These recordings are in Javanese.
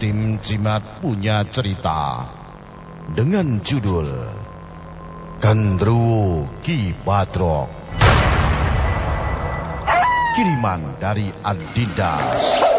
tim Cimat punya cerita dengan judul Gendruwo Ki Badrok. Kiriman dari Adidas.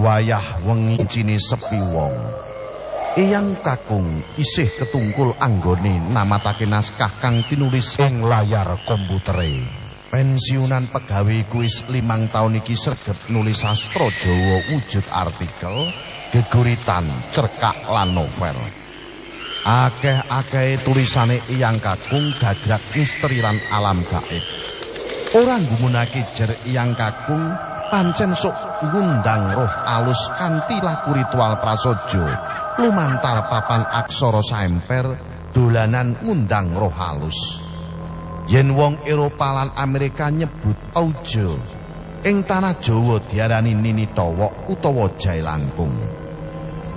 Wayah wengi cini sepi wong. Eyang kakung isih ketungkul anggone namatake naskah kang tinulis ing layar komputere. Pensiunan pegawai kuis limang tahun iki sregep nulis sastra Jawa wujud artikel, geguritan, cerkak lan novel. Akeh-akeh tulisane Eyang Kakung gagrak misteri lan alam gaib. Ora nggumunake jer Eyang Kakung pancen sok ngundang roh alus kanthi laku ritual prasojo lumantar papan aksara saemper dolanan ngundang roh halus yen wong Eropa lan Amerika nyebut aujo ing tanah Jawa diarani nini towok utawa jae langkung.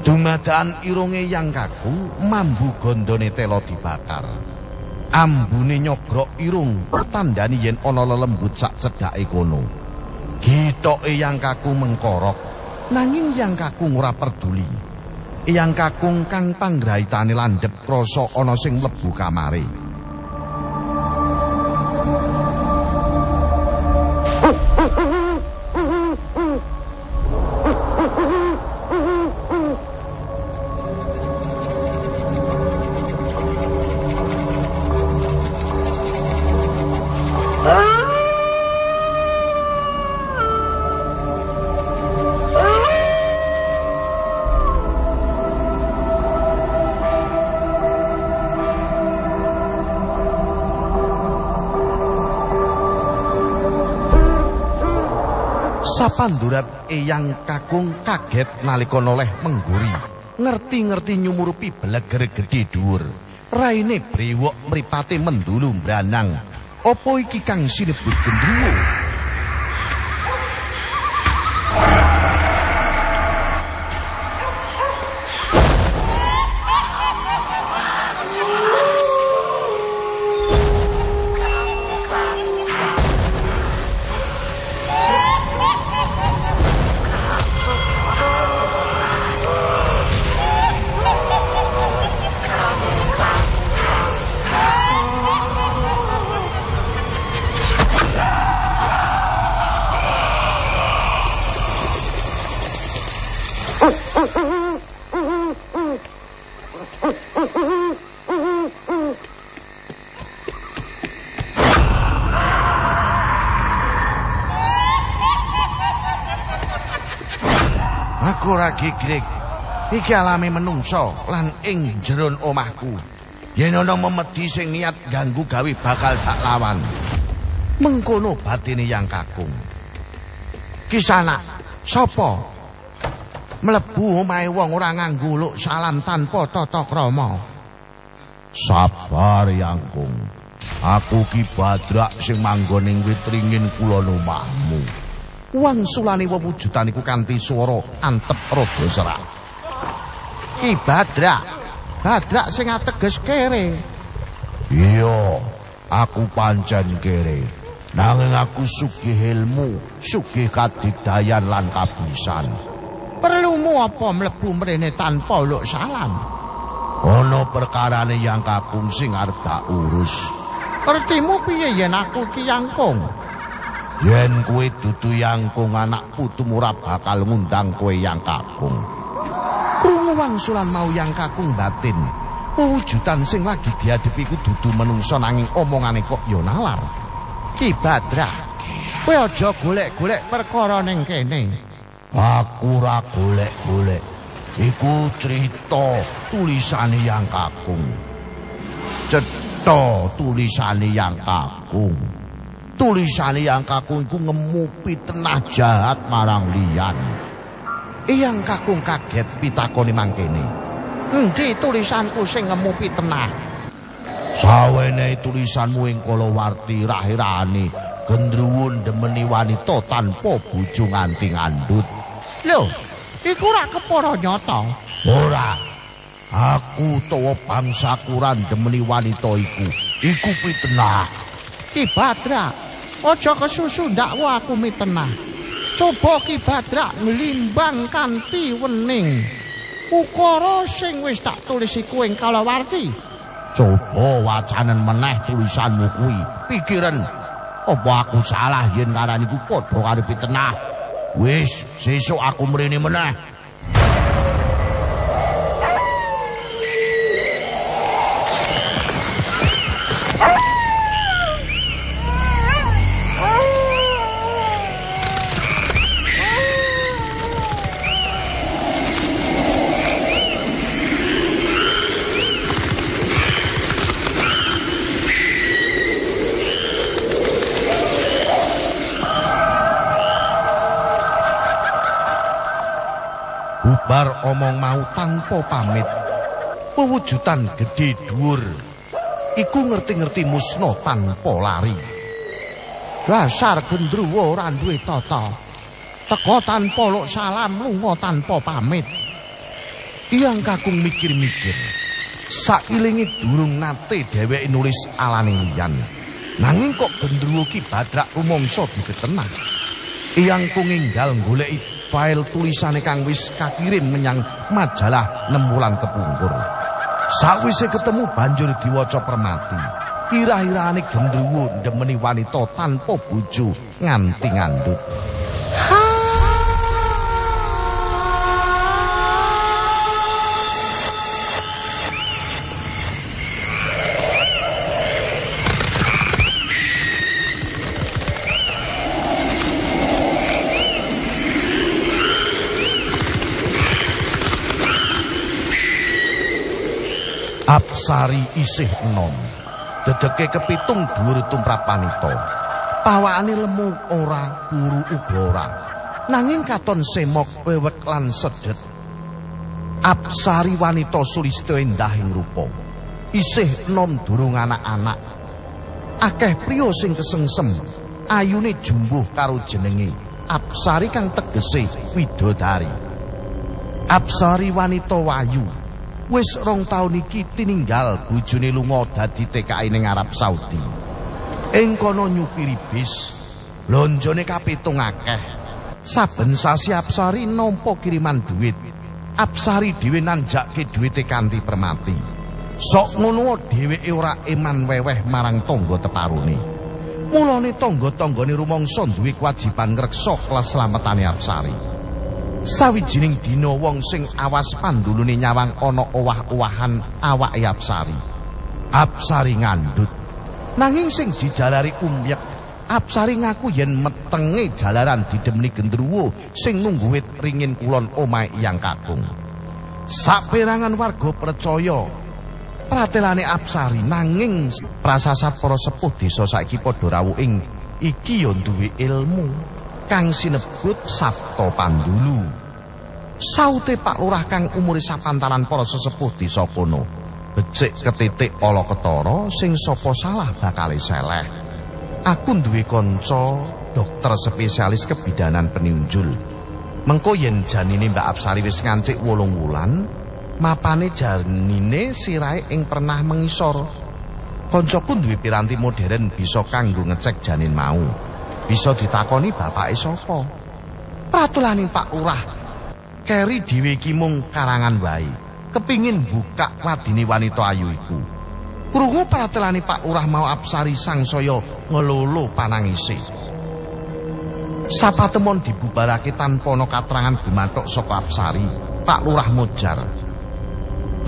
Dumadakan irunge yang kaku mambu gondone telo dibakar. Ambune nyogrok irung tandani yen ana lelembut sak cedhake kono Gitoke yang kaku mengkorok, nanging yang kaku ora peduli. Yang kakung kang panggraitane landhep krasa ana sing mlebu kamare. Sapandurat Eyang Kakung kaget nalika noleh mengguri. Ngerti-ngerti nyumurupi beleger gedhe dhuwur. Raine brewok mripate mendulu mbranang. Apa iki kang sinebut gendruwo? Ora gigrek. Iki alami menungso lan ing jeron omahku. Yen ana memedi sing niat ganggu gawe bakal sak lawan. Mengkono batine yang kakung. Kisana, sapa? Mlebu omahe wong ora nganggo luk salam tanpa tata krama. Sabar yangkung. Aku ki badrak sing manggon ing witringin kula omahmu. Wang sulane wewujudan iku kanthi swara antep rada serak. Ki Badrak. Badrak sing ateges kere. Iya, aku pancen kere. Nanging aku sugih ilmu, sugih kadidayan lan kabisan. Perlumu apa mlebu mrene tanpa luk salam? Ana perkarane yang kakung sing arep tak urus. Pertimu piye yen aku ki yangkung? Yen kuwe dudu yangkung anak putumu ora bakal ngundang kowe yang kakung. Krungu wangsulan mau yang kakung batin. Wujudan sing lagi diadepi ku dudu menungso nanging omongane kok ya nalar. Ki Badra, kowe aja golek-golek perkara ning kene. Aku ora golek-golek. Iku cerita tulisane yang kakung. Cetha tulisane yang kakung. Tulisane yang kakung iku ngemupi tenah jahat marang liyan. Iyang kakung kaget pitakoni mangkene. Endi tulisanku sing ngemupi tenah? Sawene tulisanmu ing kalawarti rahirane gendruwun demeni wanita tanpa bojo nganti ngandut. Lho, iku ora kepara nyata. Ora. Aku tawa bangsa kuran demeni wanita iku. Iku pitenah. Ki Badra, aja kesusu ndakwa aku mitenah. Coba Ki Badra nglimbang kanthi wening. Ukara sing wis tak tulis iku ing kalawarti. Coba wacanen meneh tulisanmu kuwi. Pikiran apa aku salah yen ngarani ku padha karo pitenah. Wis, sesuk aku mrene meneh. Tanpa pamit. Pewujudan gedhe dhuwur. Iku ngerti-ngerti musna tanpa lari. Dasar gendruwo ora duwe tata. Teko tanpa luk salam, lunga tanpa pamit. Iyang kakung mikir-mikir. Sailingi durung nate dheweke nulis alane liyan. Nanging kok gendruwo ki badrak rumangsa dibetenah. Iyang kunginggal goleki file tulisane kang wis kakirim menyang majalah 6 wulan kepungkur. Sawise ketemu banjur diwaca permati. Kira-kirane gendruwo ndemeni wanita tanpa bojo nganti ngandut. Apsari isih enom. Dedeke kepitung dhuwur tumrapanita. Pawakane lemu ora, kuru uga ora. Nanging katon semok wewek lan sedet. Apsari wanita sulistya endahing rupa. Isih enom durung anak-anak. Akeh priya sing kesengsem, ayune jumbuh karo jenenge Apsari kang tegese widodari. Apsari wanita wayu wis rong taun iki tininggal bojone lunga dadi TKI ning Arab Saudi. Ing kono nyupiri bis, lonjone kapitung akeh. Saben sasi Apsari nampa kiriman duit. Apsari dhewe nanjake duwite kanthi permati. Sok ngono dheweke ora eman weweh marang tangga teparune. Mulane tangga-tanggane rumangsa duwe kewajiban ngreksa keselamatan Apsari. Sawijining dina wong sing awas pandulune nyawang ana owah-owahan awake Apsari. Apsari ngandut. Nanging sing dijalari umyek, Apsari ngaku yen metenge jalaran didemeni gendruwo sing nunggu wit ringin kulon omahe Yang Kakung. Saperangan warga percaya pratelane Apsari nanging prasasat para sepuh desa saiki padha rawuh ing iki ya duwe ilmu. Kang sinebut Sabto Pandulu. Saute Pak Lurah kang umure sapantaran para sesepuh desa kono. Becik ketitik ala ketara sing sapa salah bakal seleh. Aku duwe kanca dokter spesialis kebidanan peninjul. Mengko yen janine Mbak Apsari wis ngancik 8 wulan, mapane janine sirahe ing pernah mengisor. Kancaku duwe piranti modern bisa kanggo ngecek janin mau. Bisa ditakoni bapake sapa. Pratulaning Pak Lurah keri dhewe iki mung karangan wae. Kepingin buka wadine wanita ayu iku. Krungu pratulane Pak Lurah mau Apsari sangsaya ngelolo panangise. Sapatemon dibubarake tanpa ana katrangan gumathuk saka Apsari. Pak Lurah mojar.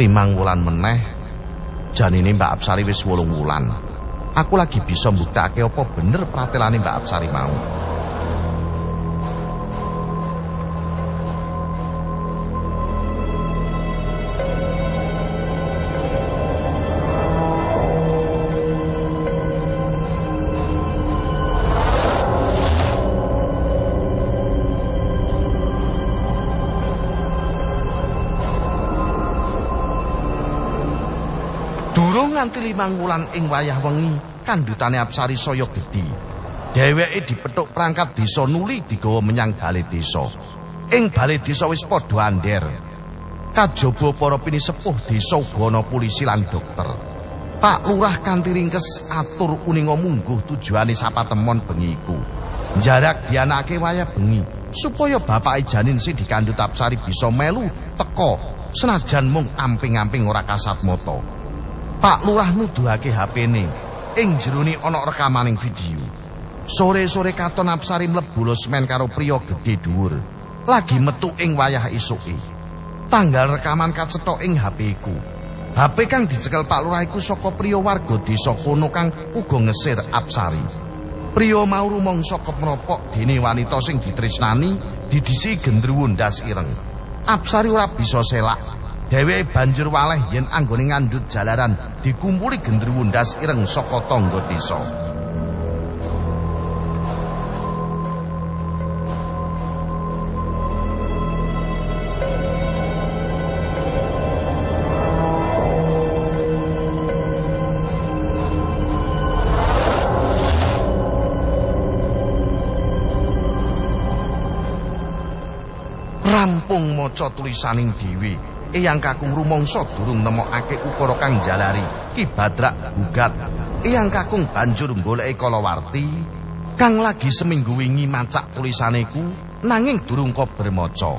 Limang wulan meneh janine Mbak Apsari wis 8 wulan. Aku lagi bisa mbuktekake apa bener pratelane Mbak Apsari mau. Nganti limang wulan ing wayah wengi kandhutane Apsari saya gedhi. Dheweke dipethuk perangkat desa nuli digawa menyang balai desa. Ing balai desa wis padha ander. Kajaba para pinisepuh desa uga polisi lan dokter. Pak Lurah kanthi ringkes atur uninga mungguh tujuane sapatemon bengi iku. Jarak dianake wayah bengi supaya bapak janin si dikandut Apsari bisa melu teko senajan mung amping-amping ora kasat moto. Pak Lurah nuduhake HP-ne ing jerone ana rekamaning video. Sore-sore katon Apsari mlebu losmen karo priya gedhe dhuwur. Lagi metu ing wayah esuke. Tanggal rekaman kacethok ing HP-ku. HP kang dicekel Pak Lurah iku saka priya warga desa kono kang uga ngesir Apsari. Priya mau rumangsa kepropok dene wanita sing ditresnani didisi gendruwo ndas ireng. Apsari ora bisa selak. Dheweke banjur waleh yen anggone ngandut jalaran dikumpuli gendruwo ndas ireng saka tangga desa. rampung maca tulisaning dhewe Eyang Kakung rumangsa durung nemokake ukara kang jalari Ki Badrak gugat. Eyang Kakung banjur goleki kalawarti kang lagi seminggu wingi macak tulisaneku nanging durung kok bermaca.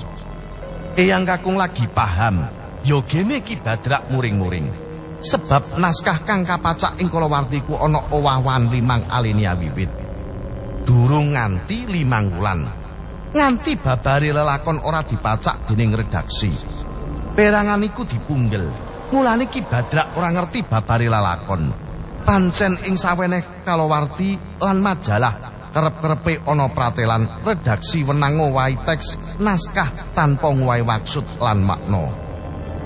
Eyang Kakung lagi paham ya gene Ki Badrak muring-muring. Sebab naskah kang kapacak ing kalawartiku ana owah-owahan limang alinea wiwit. Durung nganti limang wulan. Nganti babari lelakon ora dipacak dening redaksi. Perangan iku dipunggel. Mulane Ki Badrak ora ngerti babari lelakon. Pancen ing saweneh kalawarti lan majalah kerep-kerepe ana pratelan redaksi wenang ngowahi teks naskah tanpa ngowahi maksud lan makna.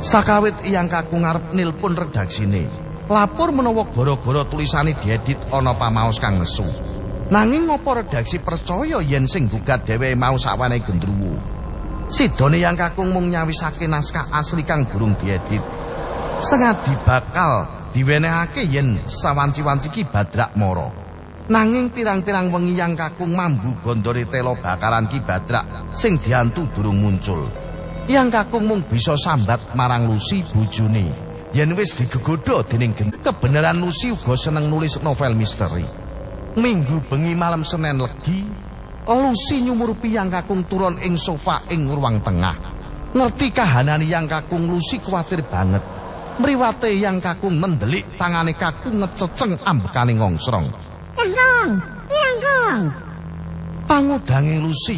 Sakawit iyang kakung ngarep nilpun redaksine. Lapor menawa gara-gara tulisane diedit ana pamaos kang nesu. Nanging ngopo redaksi percaya yen sing gugat dhewe mau sawane gendruwo. Sidone yang kakung mung nyawisake naskah asli kang burung diedit. Sengadi bakal diwenehake yen sawanci-wanci ki Badrak Mara. Nanging pirang-pirang wengi yang kakung mambu gondore telo bakaran ki Badrak sing diantu durung muncul. Yang kakung mung bisa sambat marang Lucy bojone. Yen wis digegodo dening kebenaran Lucy uga seneng nulis novel misteri. Minggu bengi malam Senin legi, Lucy nyumurupi yang kakung turun ing sofa ing ruang tengah. Ngerti kahanani yang kakung Lucy kuatir banget. Mriwate yang kakung mendelik tangane kakung ngececeng ambekane ngongsrong. Yang yang kong. Pangudange Lucy,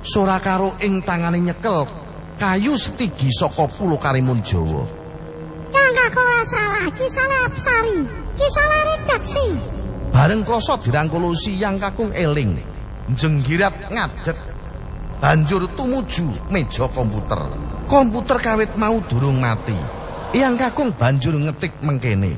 sora karo ing tangane nyekel kayu setigi saka pulo karimun Jawa. Yang kakung salah, kisalah apsari, kisalah redaksi. Bareng kloso dirangkulusi yang kakung eling. Jenggirat ngadeg. Banjur tumuju meja komputer. Komputer kawit mau durung mati. Yang kakung banjur ngetik mengkene.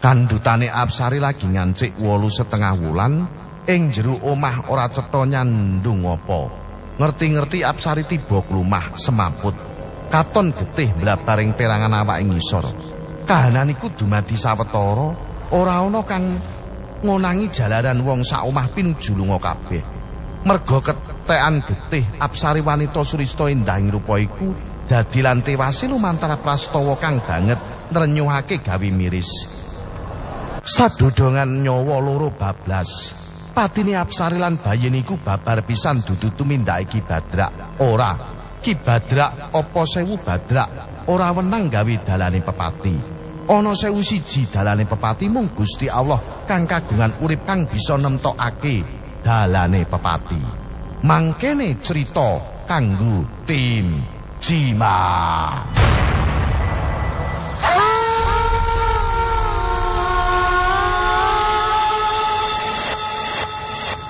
Kandutane Apsari lagi ngancik wolu setengah wulan. Ing jeru omah ora cetha nyandung apa. Ngerti-ngerti Apsari tiba klumah semaput. Katon getih mlabaring perangan awak ing ngisor. Kahananiku dumadi sawetara ora ana kang ngonangi jalaran wong sak omah pinuju lunga kabeh. Merga ketekan getih Apsari wanita surista endahing rupa iku dadi lan tewase lumantar prastawa kang banget nrenyuhake gawe miris. Sadodongan nyawa loro bablas. Patine Apsari lan bayi niku babar pisan dudu tumindake Ki Badrak. Ora, Ki Badrak apa sewu Badrak ora wenang gawe dalane pepati. Ana sewu siji dalane pepati mung Gusti Allah kang kagungan urip kang bisa nemtokake dalane pepati. Mangkene cerita kanggo tim Cima.